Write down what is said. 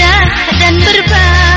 indah dan berbahagia